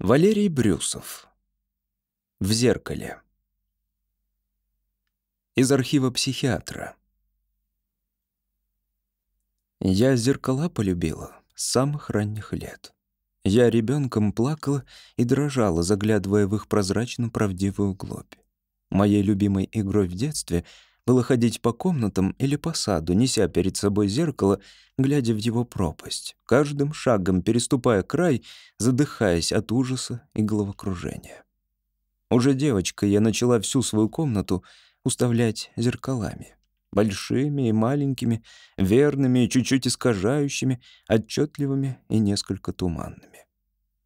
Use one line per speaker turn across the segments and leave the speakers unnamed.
Валерий Брюсов. В зеркале. Из архива психиатра. Я зеркала полюбила с самых ранних лет. Я ребенком плакала и дрожала, заглядывая в их прозрачно правдивую глубь. Моей любимой игрой в детстве было ходить по комнатам или по саду, неся перед собой зеркало, глядя в его пропасть, каждым шагом переступая край, задыхаясь от ужаса и головокружения. Уже девочкой я начала всю свою комнату уставлять зеркалами. Большими и маленькими, верными и чуть-чуть искажающими, отчетливыми и несколько туманными.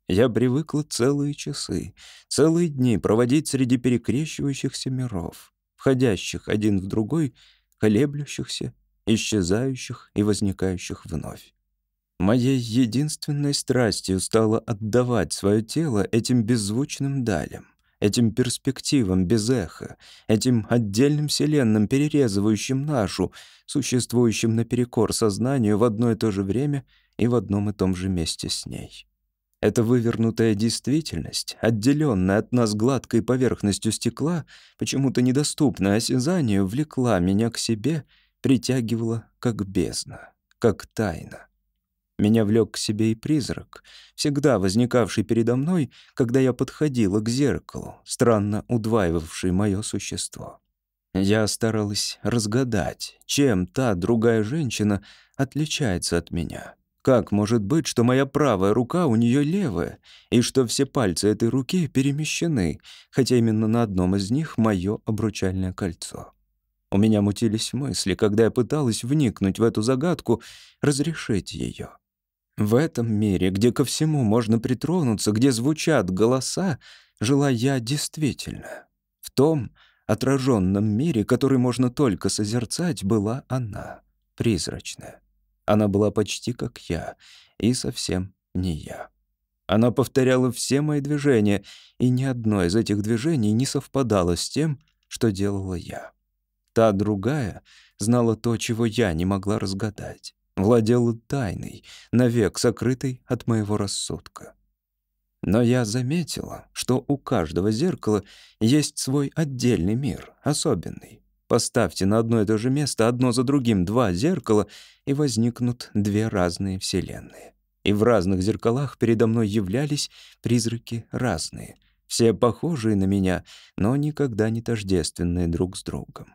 Я привыкла целые часы, целые дни проводить среди перекрещивающихся миров входящих один в другой, колеблющихся, исчезающих и возникающих вновь. Моей единственной страстью стало отдавать свое тело этим беззвучным далям, этим перспективам без эха, этим отдельным вселенным, перерезывающим нашу, существующим наперекор сознанию в одно и то же время и в одном и том же месте с ней. Эта вывернутая действительность, отделенная от нас гладкой поверхностью стекла, почему-то недоступная осязанию, влекла меня к себе, притягивала как бездна, как тайна. Меня влек к себе и призрак, всегда возникавший передо мной, когда я подходила к зеркалу, странно удваивавший мое существо. Я старалась разгадать, чем та другая женщина отличается от меня — как может быть, что моя правая рука у нее левая, и что все пальцы этой руки перемещены, хотя именно на одном из них мое обручальное кольцо? У меня мутились мысли, когда я пыталась вникнуть в эту загадку, разрешить ее. В этом мире, где ко всему можно притронуться, где звучат голоса, жила я действительно. В том отраженном мире, который можно только созерцать, была она, призрачная. Она была почти как я, и совсем не я. Она повторяла все мои движения, и ни одно из этих движений не совпадало с тем, что делала я. Та другая знала то, чего я не могла разгадать, владела тайной, навек сокрытой от моего рассудка. Но я заметила, что у каждого зеркала есть свой отдельный мир, особенный, Поставьте на одно и то же место одно за другим два зеркала, и возникнут две разные вселенные. И в разных зеркалах передо мной являлись призраки разные, все похожие на меня, но никогда не тождественные друг с другом.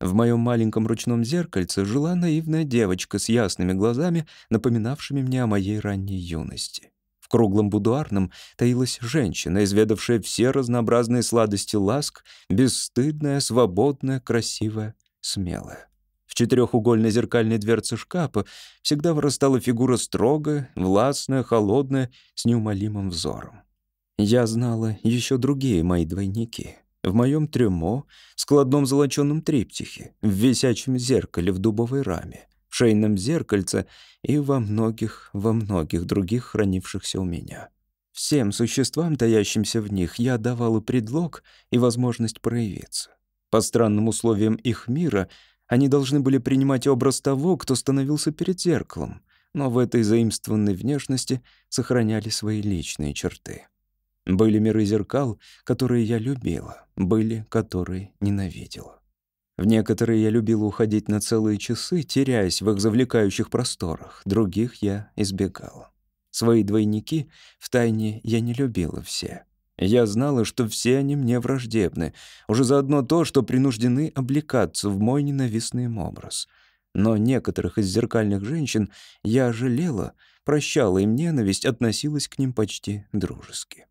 В моем маленьком ручном зеркальце жила наивная девочка с ясными глазами, напоминавшими мне о моей ранней юности круглом будуарном таилась женщина, изведавшая все разнообразные сладости ласк, бесстыдная, свободная, красивая, смелая. В четырехугольной зеркальной дверце шкафа всегда вырастала фигура строгая, властная, холодная, с неумолимым взором. Я знала еще другие мои двойники. В моем трюмо, в складном золоченном триптихе, в висячем зеркале в дубовой раме, в шейном зеркальце и во многих, во многих других хранившихся у меня. Всем существам, таящимся в них, я давала предлог и возможность проявиться. По странным условиям их мира они должны были принимать образ того, кто становился перед зеркалом, но в этой заимствованной внешности сохраняли свои личные черты. Были миры зеркал, которые я любила, были, которые ненавидела. В некоторые я любила уходить на целые часы, теряясь в их завлекающих просторах, других я избегала. Свои двойники в тайне я не любила все. Я знала, что все они мне враждебны, уже заодно то, что принуждены облекаться в мой ненавистный им образ. Но некоторых из зеркальных женщин я жалела, прощала им ненависть, относилась к ним почти дружески.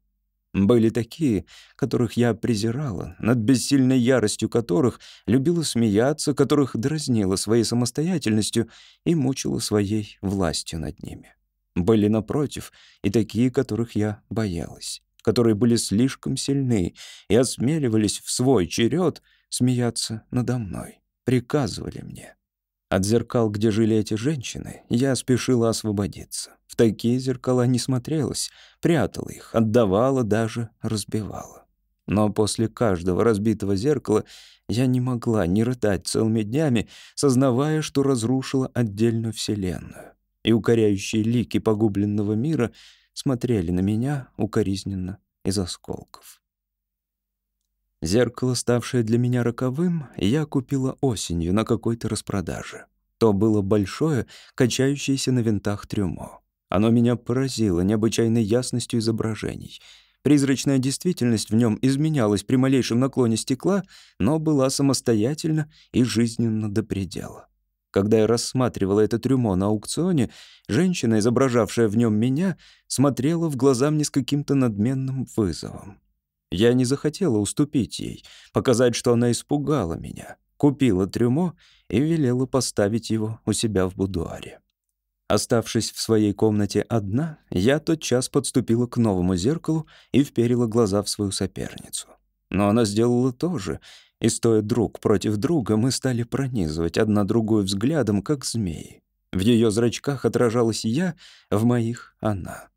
Были такие, которых я презирала, над бессильной яростью которых любила смеяться, которых дразнила своей самостоятельностью и мучила своей властью над ними. Были, напротив, и такие, которых я боялась, которые были слишком сильны и осмеливались в свой черед смеяться надо мной, приказывали мне. От зеркал, где жили эти женщины, я спешила освободиться. В такие зеркала не смотрелась, прятала их, отдавала, даже разбивала. Но после каждого разбитого зеркала я не могла не рыдать целыми днями, сознавая, что разрушила отдельную вселенную. И укоряющие лики погубленного мира смотрели на меня укоризненно из осколков. Зеркало, ставшее для меня роковым, я купила осенью на какой-то распродаже. То было большое, качающееся на винтах трюмо. Оно меня поразило необычайной ясностью изображений. Призрачная действительность в нем изменялась при малейшем наклоне стекла, но была самостоятельна и жизненно до предела. Когда я рассматривала это трюмо на аукционе, женщина, изображавшая в нем меня, смотрела в глаза мне с каким-то надменным вызовом. Я не захотела уступить ей, показать, что она испугала меня. Купила трюмо и велела поставить его у себя в будуаре. Оставшись в своей комнате одна, я тотчас подступила к новому зеркалу и вперила глаза в свою соперницу. Но она сделала то же, и, стоя друг против друга, мы стали пронизывать одна другую взглядом, как змеи. В ее зрачках отражалась я, в моих — она.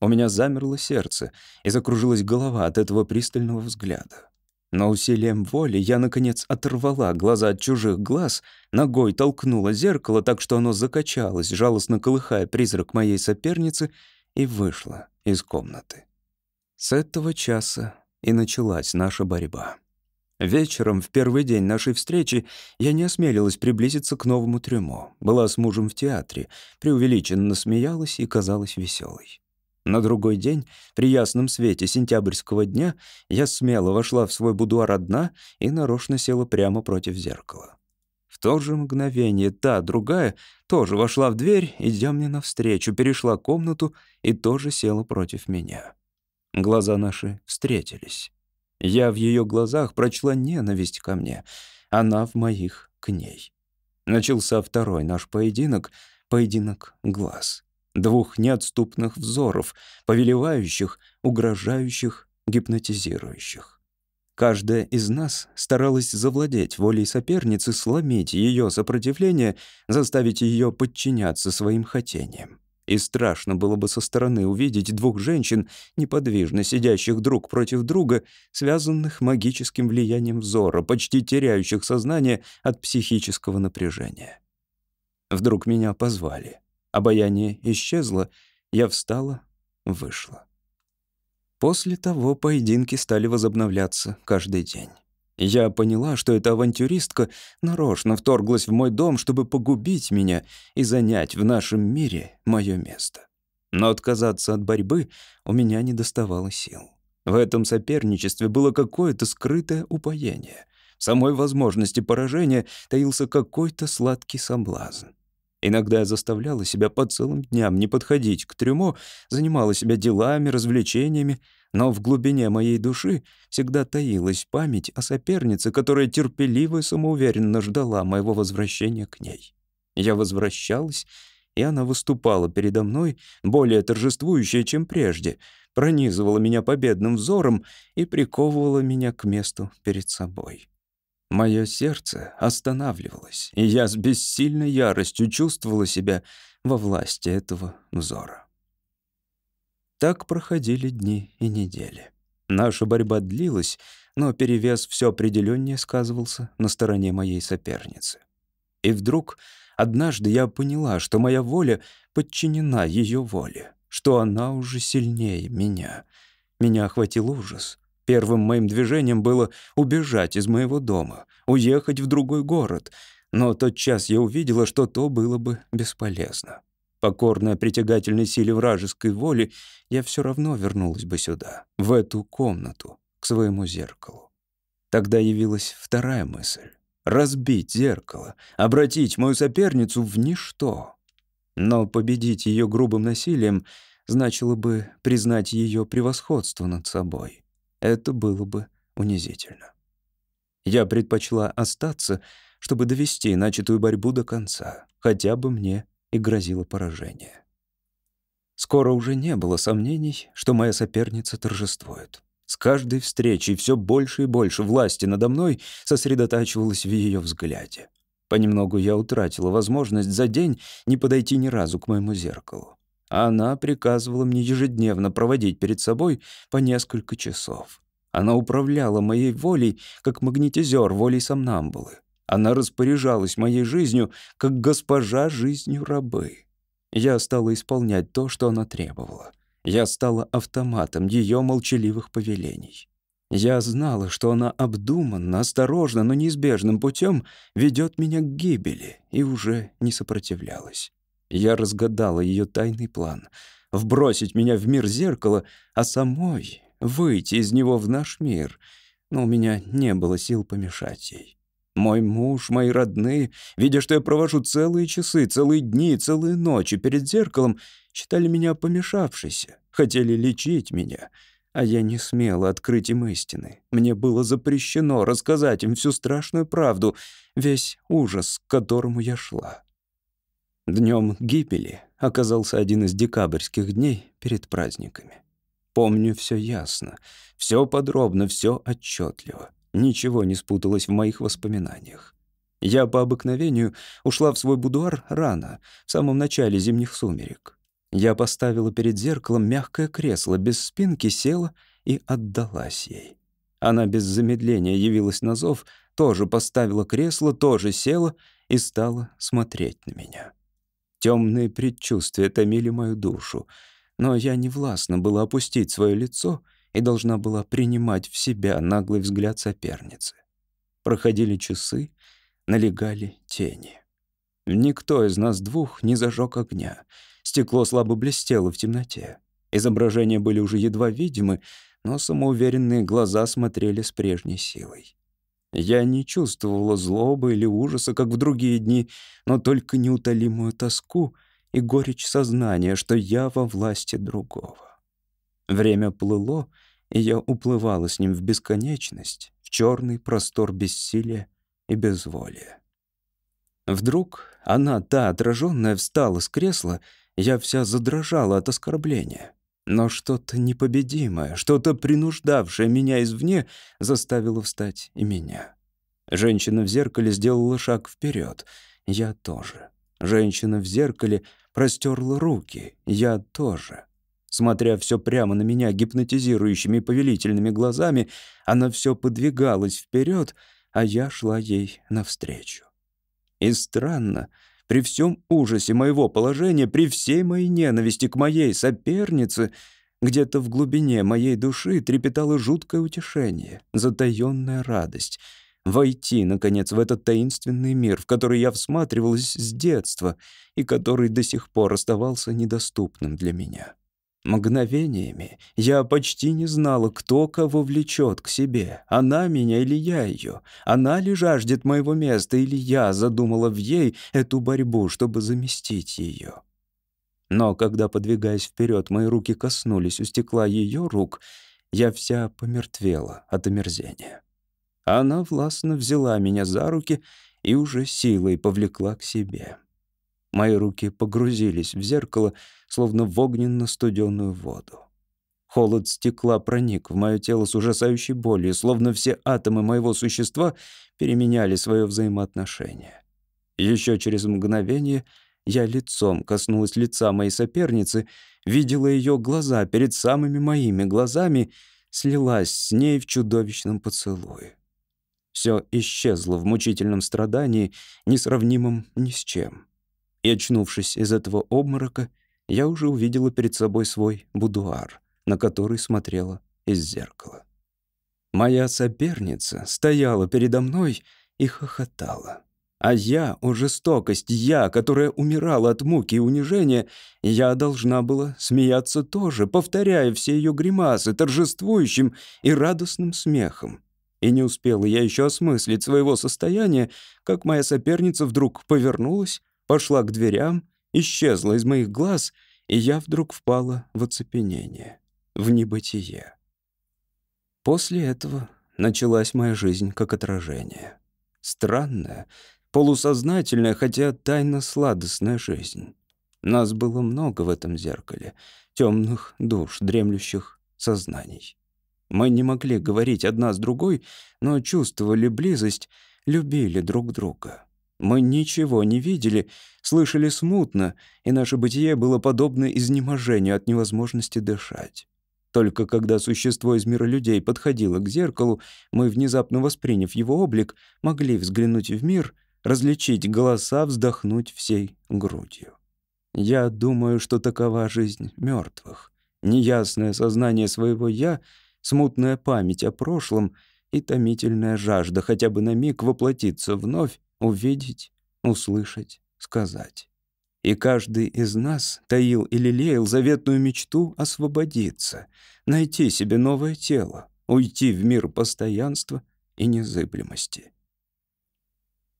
У меня замерло сердце и закружилась голова от этого пристального взгляда. Но усилием воли я, наконец, оторвала глаза от чужих глаз, ногой толкнула зеркало так, что оно закачалось, жалостно колыхая призрак моей соперницы, и вышла из комнаты. С этого часа и началась наша борьба. Вечером, в первый день нашей встречи, я не осмелилась приблизиться к новому трюмо. Была с мужем в театре, преувеличенно смеялась и казалась веселой. На другой день, при ясном свете сентябрьского дня, я смело вошла в свой будуар одна и нарочно села прямо против зеркала. В то же мгновение та, другая, тоже вошла в дверь, идя мне навстречу, перешла комнату и тоже села против меня. Глаза наши встретились. Я в ее глазах прочла ненависть ко мне, она в моих к ней. Начался второй наш поединок, поединок глаз двух неотступных взоров, повелевающих, угрожающих, гипнотизирующих. Каждая из нас старалась завладеть волей соперницы, сломить ее сопротивление, заставить ее подчиняться своим хотениям. И страшно было бы со стороны увидеть двух женщин, неподвижно сидящих друг против друга, связанных магическим влиянием взора, почти теряющих сознание от психического напряжения. Вдруг меня позвали. Обаяние исчезло, я встала, вышла. После того поединки стали возобновляться каждый день. Я поняла, что эта авантюристка нарочно вторглась в мой дом, чтобы погубить меня и занять в нашем мире мое место. Но отказаться от борьбы у меня не доставало сил. В этом соперничестве было какое-то скрытое упоение. В самой возможности поражения таился какой-то сладкий соблазн. Иногда я заставляла себя по целым дням не подходить к трюмо, занимала себя делами, развлечениями, но в глубине моей души всегда таилась память о сопернице, которая терпеливо и самоуверенно ждала моего возвращения к ней. Я возвращалась, и она выступала передо мной, более торжествующая, чем прежде, пронизывала меня победным взором и приковывала меня к месту перед собой. Мое сердце останавливалось, и я с бессильной яростью чувствовала себя во власти этого взора. Так проходили дни и недели. Наша борьба длилась, но перевес все определеннее сказывался на стороне моей соперницы. И вдруг однажды я поняла, что моя воля подчинена ее воле, что она уже сильнее меня. Меня охватил ужас — Первым моим движением было убежать из моего дома, уехать в другой город, но тот час я увидела, что то было бы бесполезно. Покорная притягательной силе вражеской воли, я все равно вернулась бы сюда, в эту комнату, к своему зеркалу. Тогда явилась вторая мысль — разбить зеркало, обратить мою соперницу в ничто. Но победить ее грубым насилием значило бы признать ее превосходство над собой. Это было бы унизительно. Я предпочла остаться, чтобы довести начатую борьбу до конца, хотя бы мне и грозило поражение. Скоро уже не было сомнений, что моя соперница торжествует. С каждой встречей все больше и больше власти надо мной сосредотачивалось в ее взгляде. Понемногу я утратила возможность за день не подойти ни разу к моему зеркалу. Она приказывала мне ежедневно проводить перед собой по несколько часов. Она управляла моей волей, как магнетизер волей сомнамбулы. Она распоряжалась моей жизнью, как госпожа жизнью рабы. Я стала исполнять то, что она требовала. Я стала автоматом ее молчаливых повелений. Я знала, что она обдуманно, осторожно, но неизбежным путем ведет меня к гибели, и уже не сопротивлялась. Я разгадала ее тайный план — вбросить меня в мир зеркала, а самой выйти из него в наш мир. Но у меня не было сил помешать ей. Мой муж, мои родные, видя, что я провожу целые часы, целые дни, целые ночи перед зеркалом, считали меня помешавшейся, хотели лечить меня — а я не смела открыть им истины. Мне было запрещено рассказать им всю страшную правду, весь ужас, к которому я шла. Днем гибели оказался один из декабрьских дней перед праздниками. Помню все ясно, все подробно, все отчетливо. Ничего не спуталось в моих воспоминаниях. Я по обыкновению ушла в свой будуар рано, в самом начале зимних сумерек. Я поставила перед зеркалом мягкое кресло, без спинки села и отдалась ей. Она без замедления явилась на зов, тоже поставила кресло, тоже села и стала смотреть на меня. Темные предчувствия томили мою душу, но я не властна была опустить свое лицо и должна была принимать в себя наглый взгляд соперницы. Проходили часы, налегали тени. Никто из нас двух не зажег огня — Стекло слабо блестело в темноте. Изображения были уже едва видимы, но самоуверенные глаза смотрели с прежней силой. Я не чувствовала злобы или ужаса, как в другие дни, но только неутолимую тоску и горечь сознания, что я во власти другого. Время плыло, и я уплывала с ним в бесконечность, в черный простор бессилия и безволия. Вдруг она, та отраженная, встала с кресла я вся задрожала от оскорбления. Но что-то непобедимое, что-то принуждавшее меня извне, заставило встать и меня. Женщина в зеркале сделала шаг вперед. Я тоже. Женщина в зеркале простерла руки. Я тоже. Смотря все прямо на меня гипнотизирующими повелительными глазами, она все подвигалась вперед, а я шла ей навстречу. И странно, при всем ужасе моего положения, при всей моей ненависти к моей сопернице, где-то в глубине моей души трепетало жуткое утешение, затаённая радость — войти, наконец, в этот таинственный мир, в который я всматривалась с детства и который до сих пор оставался недоступным для меня. Мгновениями я почти не знала, кто кого влечет к себе, она меня или я ее, она ли жаждет моего места или я задумала в ей эту борьбу, чтобы заместить ее. Но когда, подвигаясь вперед, мои руки коснулись у стекла ее рук, я вся помертвела от омерзения. Она властно взяла меня за руки и уже силой повлекла к себе. Мои руки погрузились в зеркало, словно в огненно-студеную воду. Холод стекла проник в мое тело с ужасающей болью, словно все атомы моего существа переменяли свое взаимоотношение. Еще через мгновение я лицом коснулась лица моей соперницы, видела ее глаза перед самыми моими глазами, слилась с ней в чудовищном поцелуе. Все исчезло в мучительном страдании, несравнимом ни с чем. И, очнувшись из этого обморока, я уже увидела перед собой свой будуар, на который смотрела из зеркала. Моя соперница стояла передо мной и хохотала. А я, о жестокость, я, которая умирала от муки и унижения, я должна была смеяться тоже, повторяя все ее гримасы торжествующим и радостным смехом. И не успела я еще осмыслить своего состояния, как моя соперница вдруг повернулась пошла к дверям, исчезла из моих глаз, и я вдруг впала в оцепенение, в небытие. После этого началась моя жизнь как отражение. Странная, полусознательная, хотя тайно-сладостная жизнь. Нас было много в этом зеркале, темных душ, дремлющих сознаний. Мы не могли говорить одна с другой, но чувствовали близость, любили друг друга. Мы ничего не видели, слышали смутно, и наше бытие было подобно изнеможению от невозможности дышать. Только когда существо из мира людей подходило к зеркалу, мы, внезапно восприняв его облик, могли взглянуть в мир, различить голоса, вздохнуть всей грудью. Я думаю, что такова жизнь мертвых. неясное сознание своего «я», смутная память о прошлом и томительная жажда хотя бы на миг воплотиться вновь, увидеть, услышать, сказать. И каждый из нас таил или лелеял заветную мечту освободиться, найти себе новое тело, уйти в мир постоянства и незыблемости.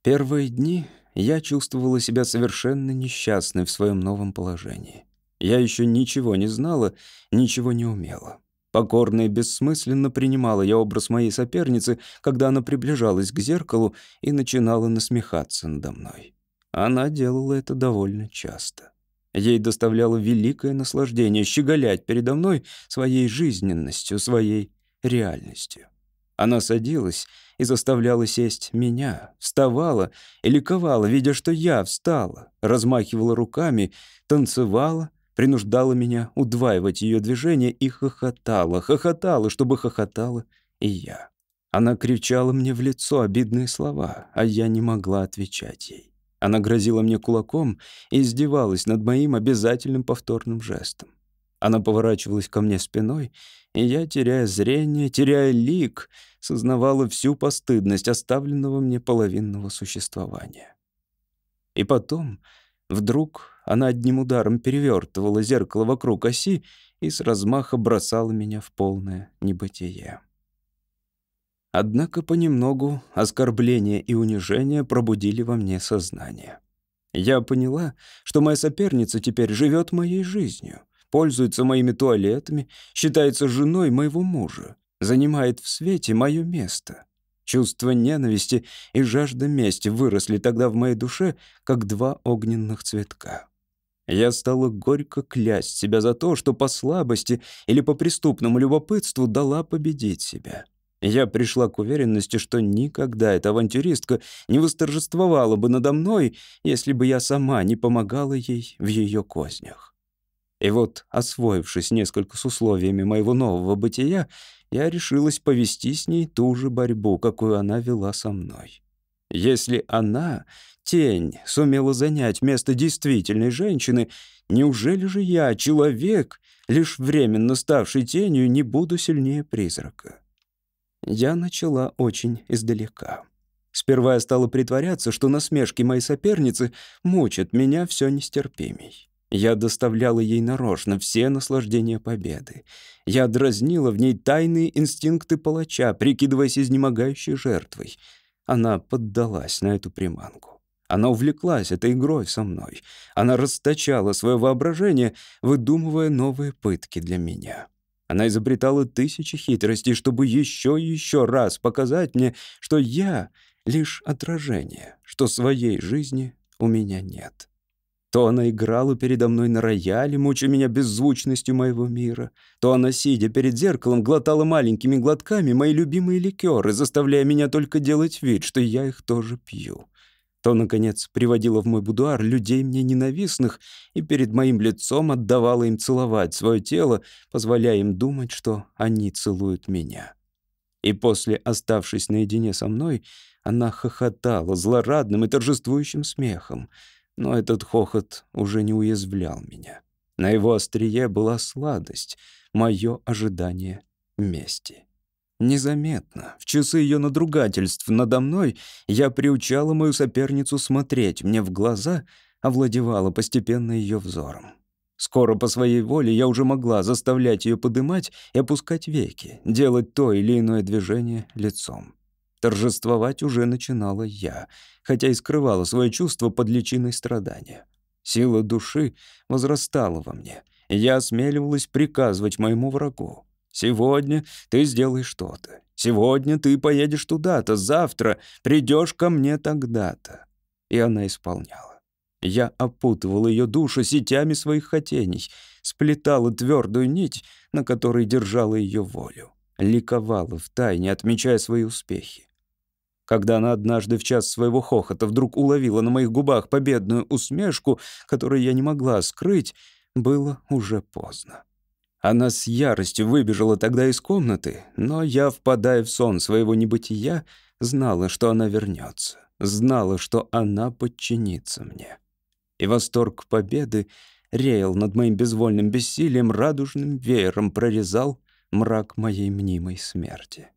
Первые дни я чувствовала себя совершенно несчастной в своем новом положении. Я еще ничего не знала, ничего не умела. Покорно и бессмысленно принимала я образ моей соперницы, когда она приближалась к зеркалу и начинала насмехаться надо мной. Она делала это довольно часто. Ей доставляло великое наслаждение щеголять передо мной своей жизненностью, своей реальностью. Она садилась и заставляла сесть меня, вставала и ликовала, видя, что я встала, размахивала руками, танцевала, принуждала меня удваивать ее движения и хохотала, хохотала, чтобы хохотала и я. Она кричала мне в лицо обидные слова, а я не могла отвечать ей. Она грозила мне кулаком и издевалась над моим обязательным повторным жестом. Она поворачивалась ко мне спиной, и я, теряя зрение, теряя лик, сознавала всю постыдность оставленного мне половинного существования. И потом, вдруг, она одним ударом перевертывала зеркало вокруг оси и с размаха бросала меня в полное небытие. Однако понемногу оскорбления и унижения пробудили во мне сознание. Я поняла, что моя соперница теперь живет моей жизнью, пользуется моими туалетами, считается женой моего мужа, занимает в свете мое место. Чувство ненависти и жажда мести выросли тогда в моей душе, как два огненных цветка. Я стала горько клясть себя за то, что по слабости или по преступному любопытству дала победить себя. Я пришла к уверенности, что никогда эта авантюристка не восторжествовала бы надо мной, если бы я сама не помогала ей в ее кознях. И вот, освоившись несколько с условиями моего нового бытия, я решилась повести с ней ту же борьбу, какую она вела со мной. Если она, тень, сумела занять место действительной женщины, неужели же я, человек, лишь временно ставший тенью, не буду сильнее призрака? Я начала очень издалека. Сперва я стала притворяться, что насмешки моей соперницы мучат меня все нестерпимей. Я доставляла ей нарочно все наслаждения победы. Я дразнила в ней тайные инстинкты палача, прикидываясь изнемогающей жертвой. Она поддалась на эту приманку. Она увлеклась этой игрой со мной. Она расточала свое воображение, выдумывая новые пытки для меня. Она изобретала тысячи хитростей, чтобы еще и еще раз показать мне, что я — лишь отражение, что своей жизни у меня нет. То она играла передо мной на рояле, мучая меня беззвучностью моего мира, то она, сидя перед зеркалом, глотала маленькими глотками мои любимые ликеры, заставляя меня только делать вид, что я их тоже пью то, наконец, приводила в мой будуар людей мне ненавистных и перед моим лицом отдавала им целовать свое тело, позволяя им думать, что они целуют меня. И после, оставшись наедине со мной, она хохотала злорадным и торжествующим смехом, но этот хохот уже не уязвлял меня. На его острие была сладость, мое ожидание мести. Незаметно, в часы ее надругательств надо мной, я приучала мою соперницу смотреть мне в глаза, овладевала постепенно ее взором. Скоро по своей воле я уже могла заставлять ее подымать и опускать веки, делать то или иное движение лицом. Торжествовать уже начинала я, хотя и скрывала свое чувство под личиной страдания. Сила души возрастала во мне, я осмеливалась приказывать моему врагу. Сегодня ты сделаешь что-то. Сегодня ты поедешь туда-то, завтра придешь ко мне тогда-то». И она исполняла. Я опутывал ее душу сетями своих хотений, сплетала твердую нить, на которой держала ее волю, ликовала втайне, отмечая свои успехи. Когда она однажды в час своего хохота вдруг уловила на моих губах победную усмешку, которую я не могла скрыть, было уже поздно. Она с яростью выбежала тогда из комнаты, но я, впадая в сон своего небытия, знала, что она вернется, знала, что она подчинится мне. И восторг победы реял над моим безвольным бессилием, радужным веером прорезал мрак моей мнимой смерти.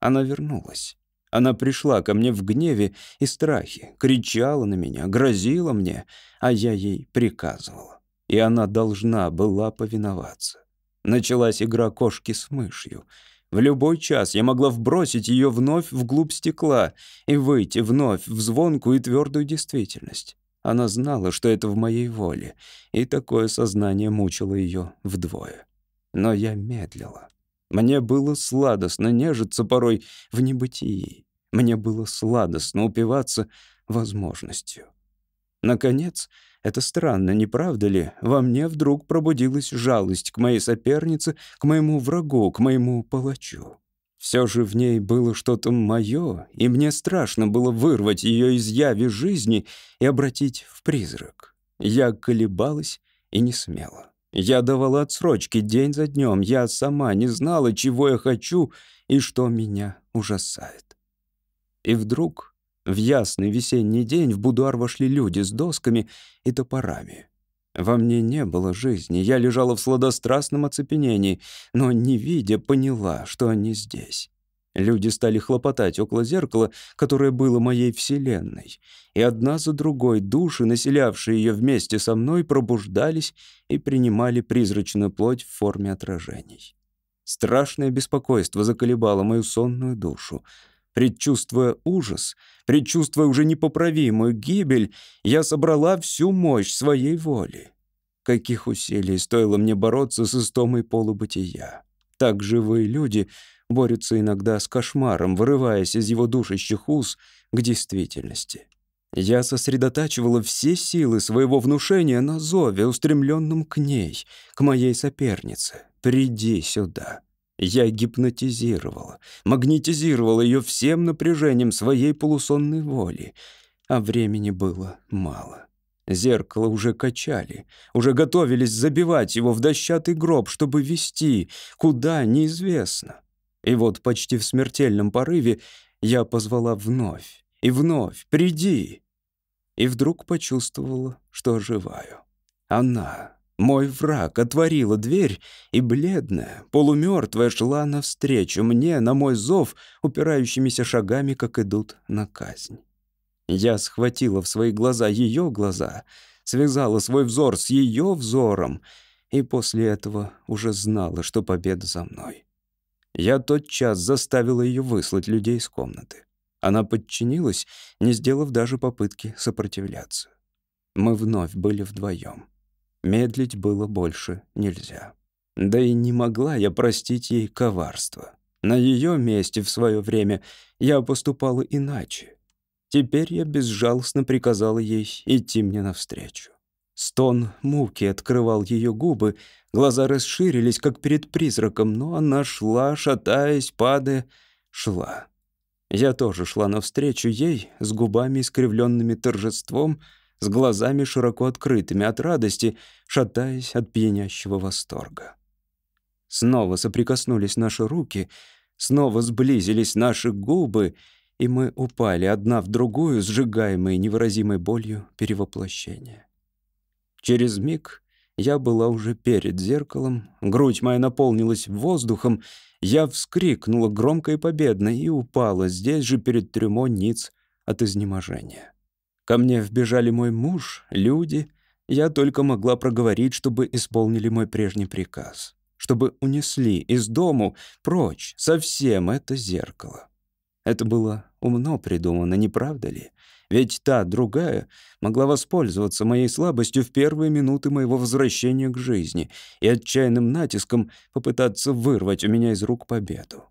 Она вернулась. Она пришла ко мне в гневе и страхе, кричала на меня, грозила мне, а я ей приказывала. И она должна была повиноваться. Началась игра кошки с мышью. В любой час я могла вбросить ее вновь вглубь стекла и выйти вновь в звонкую и твердую действительность. Она знала, что это в моей воле, и такое сознание мучило ее вдвое. Но я медлила. Мне было сладостно нежиться порой в небытии. Мне было сладостно упиваться возможностью. Наконец, это странно, не правда ли? Во мне вдруг пробудилась жалость к моей сопернице, к моему врагу, к моему палачу. Все же в ней было что-то мое, и мне страшно было вырвать ее из яви жизни и обратить в призрак. Я колебалась и не смела. Я давала отсрочки день за днем. Я сама не знала, чего я хочу и что меня ужасает. И вдруг в ясный весенний день в будуар вошли люди с досками и топорами. Во мне не было жизни, я лежала в сладострастном оцепенении, но, не видя, поняла, что они здесь. Люди стали хлопотать около зеркала, которое было моей вселенной, и одна за другой души, населявшие ее вместе со мной, пробуждались и принимали призрачную плоть в форме отражений. Страшное беспокойство заколебало мою сонную душу. Предчувствуя ужас, предчувствуя уже непоправимую гибель, я собрала всю мощь своей воли. Каких усилий стоило мне бороться с истомой полубытия. Так живые люди борются иногда с кошмаром, вырываясь из его душащих уз к действительности. Я сосредотачивала все силы своего внушения на зове, устремленном к ней, к моей сопернице. «Приди сюда». Я гипнотизировала, магнетизировала ее всем напряжением своей полусонной воли, а времени было мало. Зеркало уже качали, уже готовились забивать его в дощатый гроб, чтобы вести, куда — неизвестно. И вот почти в смертельном порыве я позвала вновь и вновь «Приди!» И вдруг почувствовала, что оживаю. Она, мой враг, отворила дверь, и бледная, полумертвая шла навстречу мне на мой зов, упирающимися шагами, как идут на казнь. Я схватила в свои глаза ее глаза, связала свой взор с ее взором, и после этого уже знала, что победа за мной. Я тотчас заставила ее выслать людей из комнаты. Она подчинилась, не сделав даже попытки сопротивляться. Мы вновь были вдвоем. Медлить было больше нельзя. Да и не могла я простить ей коварство. На ее месте в свое время я поступала иначе. Теперь я безжалостно приказала ей идти мне навстречу. Стон муки открывал ее губы, глаза расширились, как перед призраком, но она шла, шатаясь, падая, шла. Я тоже шла навстречу ей, с губами искривленными торжеством, с глазами широко открытыми от радости, шатаясь от пьянящего восторга. Снова соприкоснулись наши руки, снова сблизились наши губы, и мы упали одна в другую, сжигаемые невыразимой болью перевоплощения. Через миг я была уже перед зеркалом, грудь моя наполнилась воздухом, я вскрикнула громко и победно и упала здесь же перед трюмо ниц от изнеможения. Ко мне вбежали мой муж, люди. Я только могла проговорить, чтобы исполнили мой прежний приказ. Чтобы унесли из дому прочь совсем это зеркало. Это было умно придумано, не правда ли? Ведь та, другая, могла воспользоваться моей слабостью в первые минуты моего возвращения к жизни и отчаянным натиском попытаться вырвать у меня из рук победу.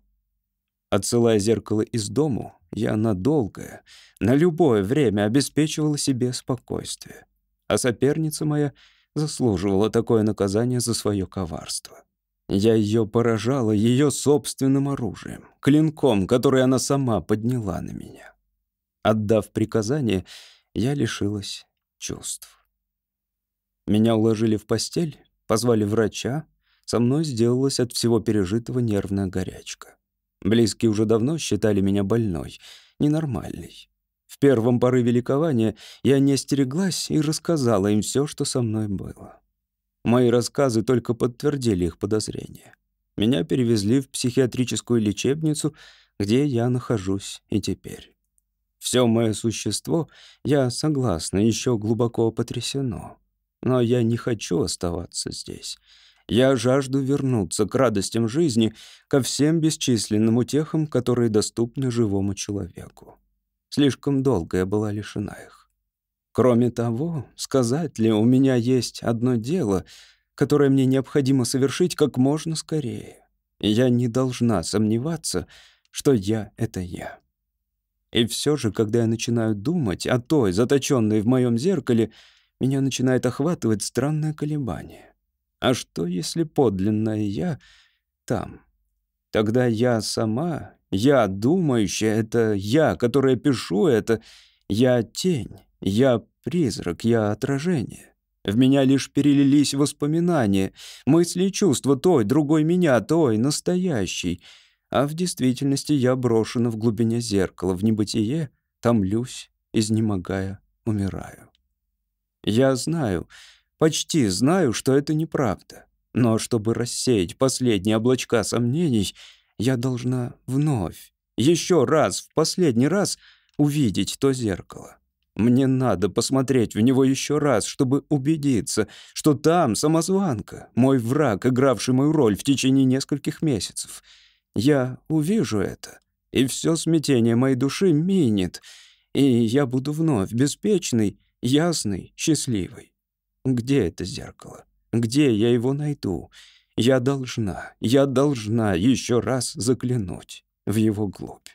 Отсылая зеркало из дому, я надолго, на любое время обеспечивала себе спокойствие. А соперница моя заслуживала такое наказание за свое коварство. Я ее поражала ее собственным оружием, клинком, который она сама подняла на меня. Отдав приказание, я лишилась чувств. Меня уложили в постель, позвали врача, со мной сделалась от всего пережитого нервная горячка. Близкие уже давно считали меня больной, ненормальной. В первом порыве ликования я не остереглась и рассказала им все, что со мной было. Мои рассказы только подтвердили их подозрения. Меня перевезли в психиатрическую лечебницу, где я нахожусь и теперь. Все мое существо, я согласна, еще глубоко потрясено. Но я не хочу оставаться здесь. Я жажду вернуться к радостям жизни, ко всем бесчисленным утехам, которые доступны живому человеку. Слишком долго я была лишена их. Кроме того, сказать ли, у меня есть одно дело, которое мне необходимо совершить как можно скорее. Я не должна сомневаться, что я — это я. И все же, когда я начинаю думать о той, заточенной в моем зеркале, меня начинает охватывать странное колебание. А что, если подлинное «я» там? Тогда я сама, я думающая, это я, которая пишу это, я тень, я призрак, я отражение. В меня лишь перелились воспоминания, мысли и чувства той, другой меня, той, настоящей — а в действительности я брошена в глубине зеркала, в небытие, томлюсь, изнемогая, умираю. Я знаю, почти знаю, что это неправда. Но чтобы рассеять последние облачка сомнений, я должна вновь, еще раз, в последний раз увидеть то зеркало. Мне надо посмотреть в него еще раз, чтобы убедиться, что там самозванка, мой враг, игравший мою роль в течение нескольких месяцев — я увижу это, и все смятение моей души минет, и я буду вновь беспечный, ясный, счастливый. Где это зеркало? Где я его найду? Я должна, я должна еще раз заглянуть в его глубь.